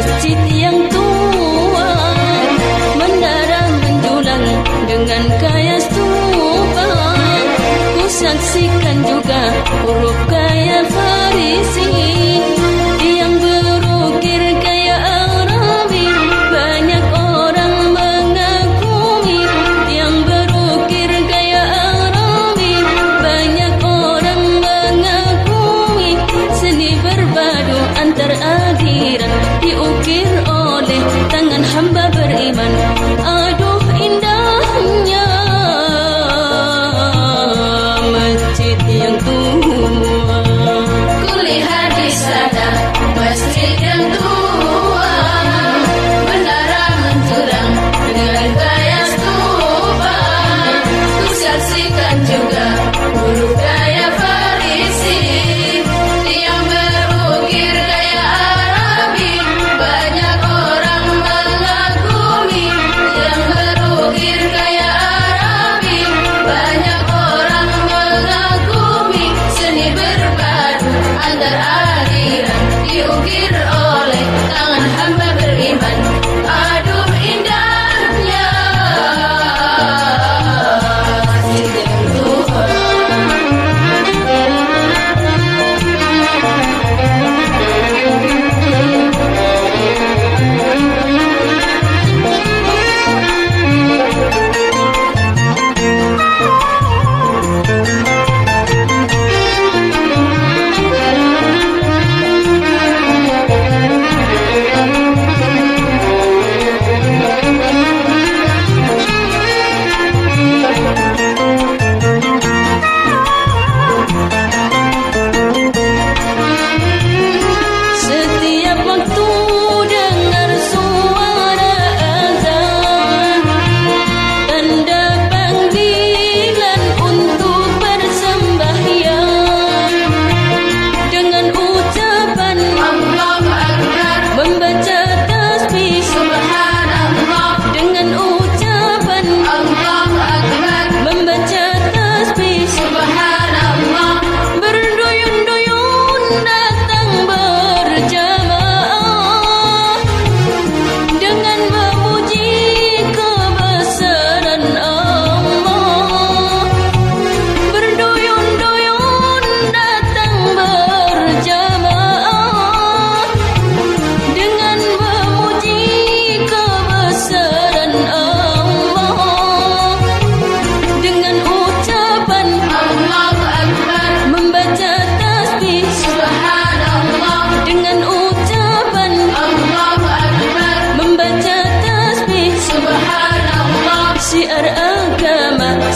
masjid yang tua menara menjulang dengan kaya stupa. Ku saksikan juga huruf kaya farisi.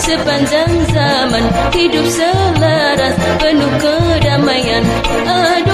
sepanjang zaman hidup selaras penuh kedamaian. Aduh.